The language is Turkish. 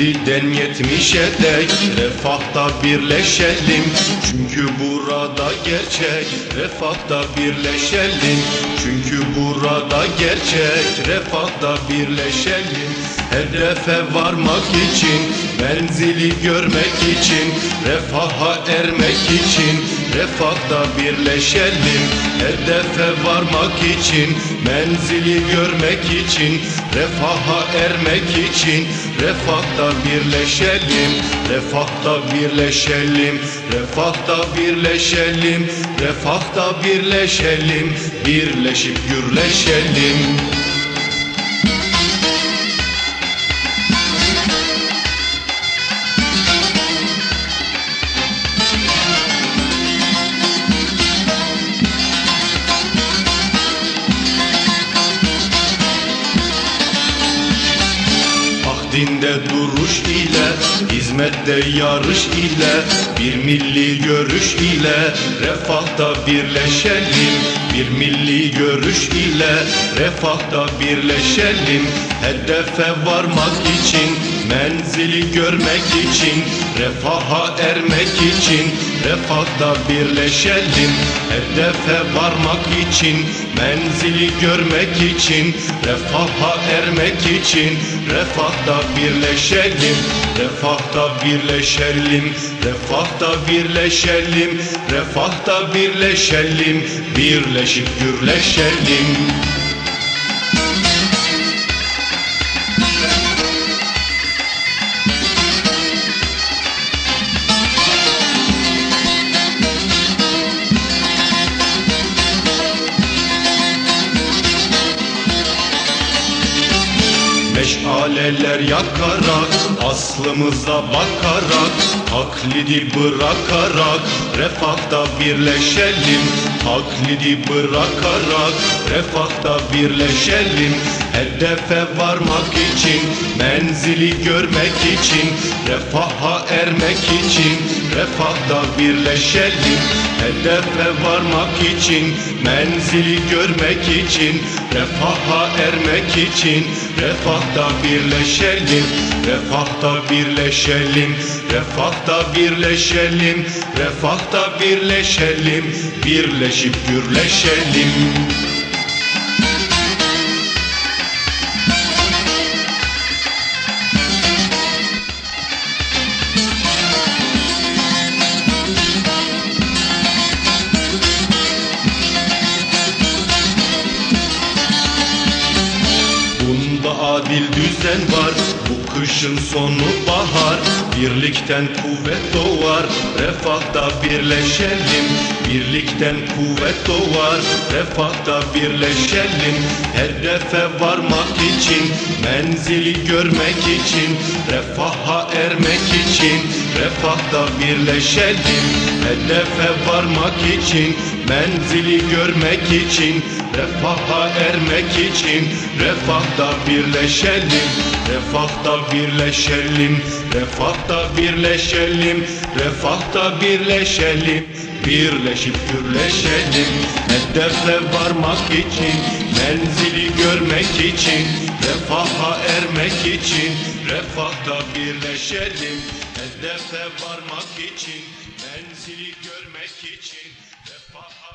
Yediden yetmişe dek refahta birleşelim. Çünkü burada gerçek refahta birleşelim. Çünkü burada gerçek refahta birleşelim. Hedefe varmak için, menzili görmek için Refaha ermek için, refahta birleşelim Hedefe varmak için, menzili görmek için Refaha ermek için, refahta birleşelim Refahta birleşelim, refahta birleşelim Refahta birleşelim, birleşip gürleşelim Dinde duruş ile, hizmette yarış ile Bir milli görüş ile, refahta birleşelim. Bir milli görüş ile, refahta birleşelim. Hedefe varmak için, menzili görmek için Refaha ermek için, refahta birleşelim Hedefe varmak için, menzili görmek için Refaha ermek için, refahta birleşelim Refahta birleşelim Refahta birleşelim Refahta birleşelim Birleşip gürleşelim Meşaleler yakarak Aslımıza bakarak Taklidi bırakarak Refahta birleşelim. Taklidi bırakarak Refahta birleşelim Hedefe varmak için Menzili görmek için Refaha ermek için Refahta birleşelim. Hedefe varmak için Menzili görmek için Refaha ermek için Refahta birleşelim. Refahta birleşelim Refahta birleşelim Refahta birleşelim Birleşip gürleşelim adil düzen var Bu kışın sonu bahar. Birlikten kuvvet doğar Refahta birleşelim. Birlikten kuvvet doğar Refahta birleşelim. Hedefe varmak için Menzili görmek için Refaha ermek için Refahta birleşelim. Hedefe varmak için Menzili görmek için Refaha ermek için Refahta birleşelim. Refahta birleşelim Refahta birleşelim Refahta birleşelim. Birleşip gürleşelim Hedefe varmak için Menzili görmek için Refaha ermek için Refahta birleşelim. Hedefe varmak için Menzili görmek için Refaha